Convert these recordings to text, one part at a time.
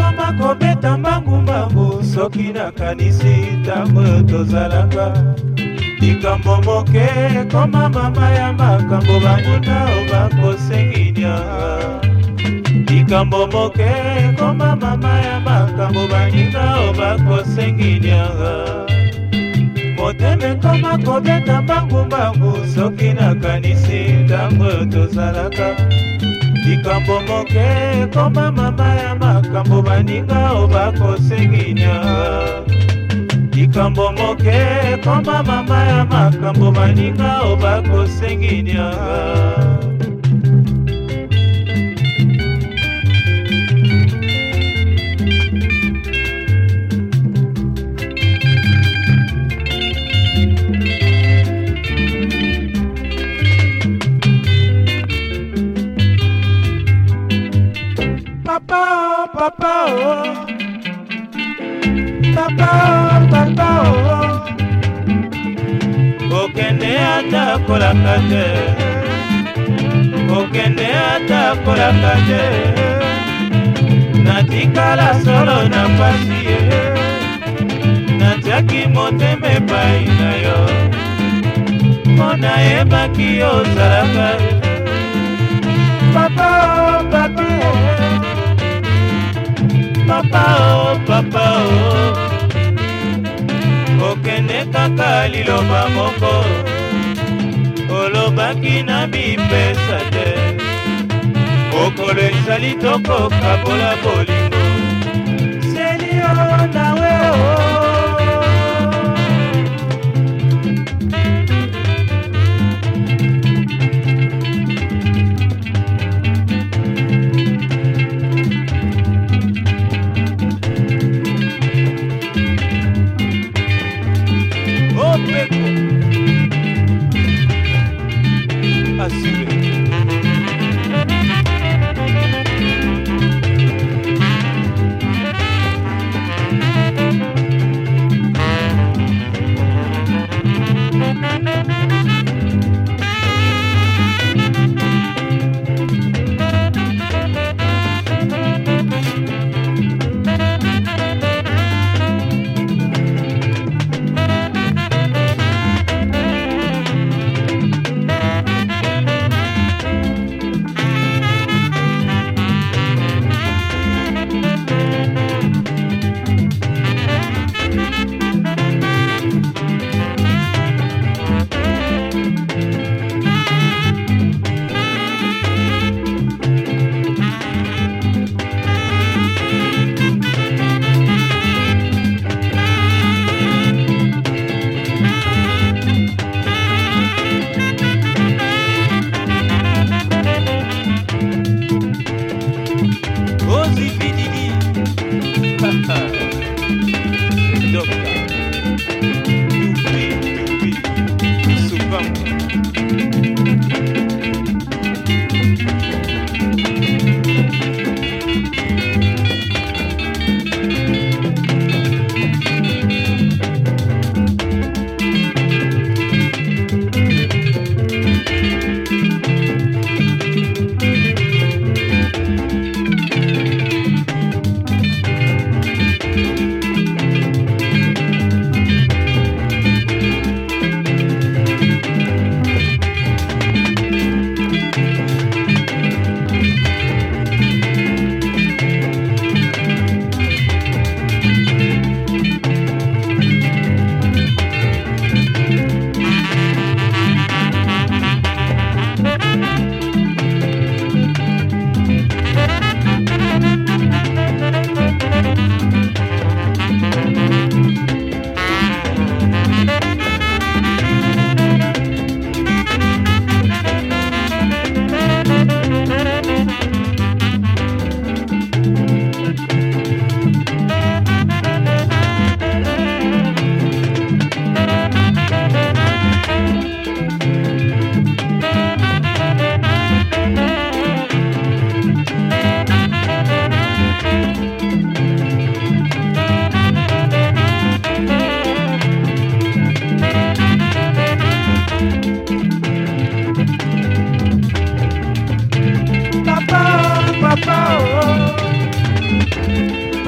bakoma kobeta mbangumbangu soki nakanisi ntango tozalaka likambo moke koma mama ya makambo bamuna o bakosenginia likambo moke koma mama ya makambo baninga o bakosenginianga motema ekoma kobeta mbangumbangu soki nakanisi ntango tozalaka likambo moke ekoma mama ya makambo baninga o bakosengina likambo moke ekoma mama ya makambo baninga o bakosengina Papa, papa, oh. Papa, papa, oh. Okende ata kolaka te. Okende ata kolaka te. Natikala solo na pasi ye. Natiaki motema epai na yo. Mpo nayebaki ozalaka. Papa, oh, papa. papa o oh, papa o oh. okende kaka liloba moko olobaki na bipesa te okolo ezali tokokabola bolingo selio nawe o oh.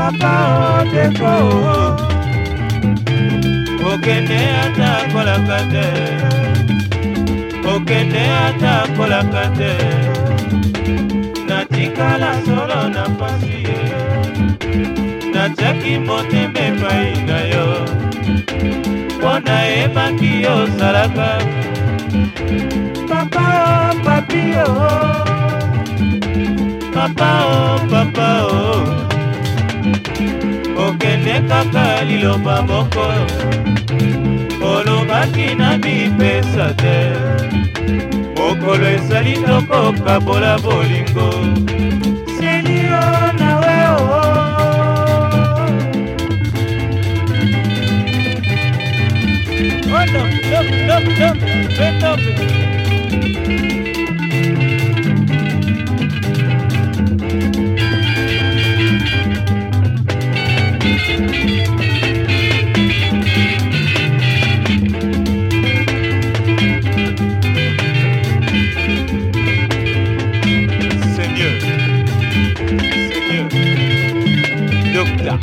papa oteko okende ata akolaka te okende ata akolaka te natikala solo na pasi ye natiaki motema epai na yo mpo nayebaki osalaka papa o papi o papa o oh, papa o oh. te kaka liloba moko olobaki na bipesa te mokolo ezali tokokabola bolingo selio frukta.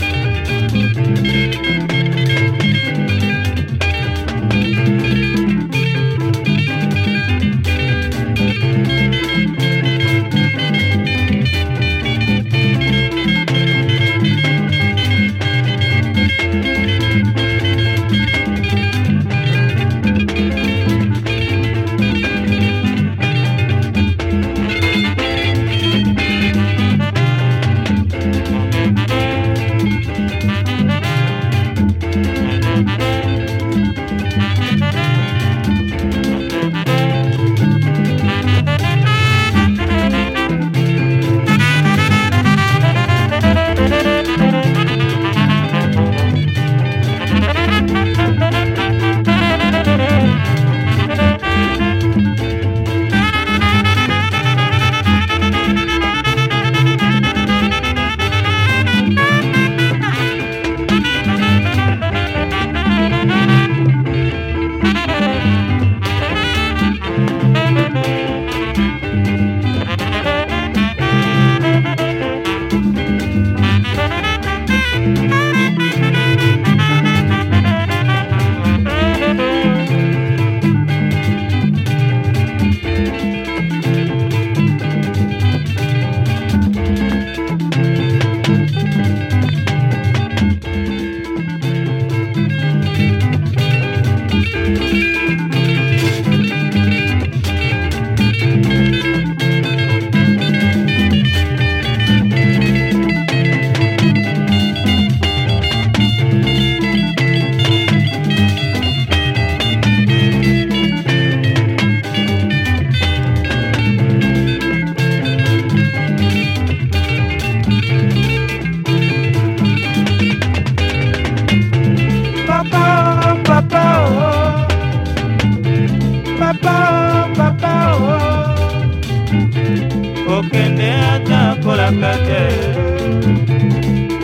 okende ata kolaka te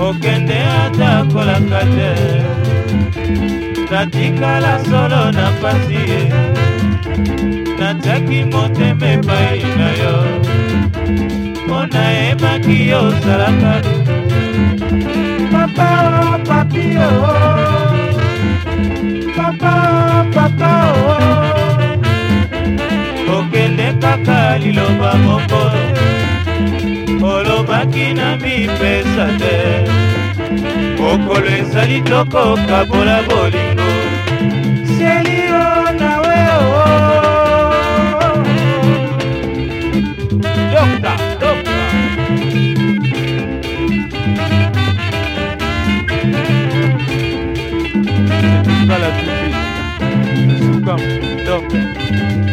okende ata kolaka te natikala solo na pasi ye natiaki motema epai na yo mpo nayebaki yo ozalaka olobaki na mipesa te mokolo ezali tokokabola bolingo selio nawe dokta oh. dokta Pas la tout de suite. Sous comme, donc.